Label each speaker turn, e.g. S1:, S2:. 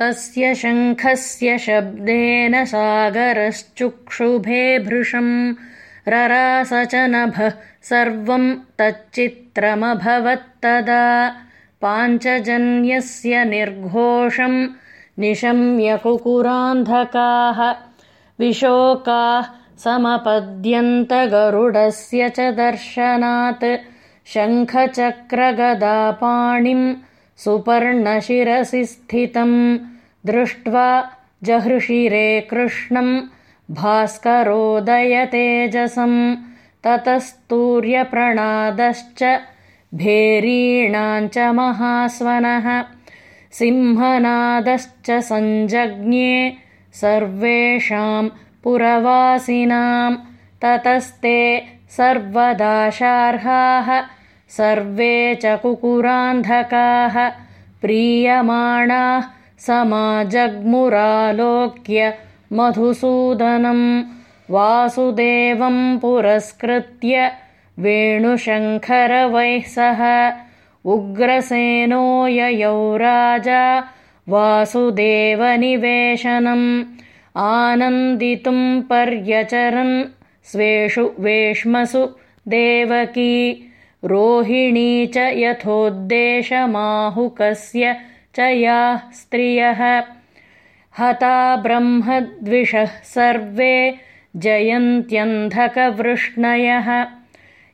S1: तस्य शङ्खस्य शब्देन सागरश्चुक्षुभे भृशम् ररास च नभः सर्वम् तच्चित्रमभवत्तदा पाञ्चजन्यस्य निर्घोषम् निशम्यकुकुरान्धकाः विशोकाः समपद्यन्तगरुडस्य च दर्शनात् शङ्खचक्रगदापाणिम् सुपर्णशिरसि स्थितम् दृष्ट्वा जहृषिरे कृष्णम् भास्करोदयतेजसम् ततस्तूर्यप्रणादश्च भेरीणाम् च महास्वनः सिंहनादश्च सञ्जज्ञे सर्वेषाम् पुरवासिनाम् ततस्ते सर्वदाशार्हाः सर्वे च कुकुरान्धकाः प्रीयमाणाः समाजग्मुरालोक्य मधुसूदनम् वासुदेवम् पुरस्कृत्य वेणुशङ्खरवैः सह उग्रसेनो ययौ राजा वासुदेवनिवेशनम् आनन्दितुम् पर्यचरन् स्वेषु वेश्मसु देवकी रोहिणी च यथोद्देशमाहुकस्य च याः स्त्रियः। हता ब्रह्मद्विषः सर्वे जयन्त्यन्धकवृष्णयः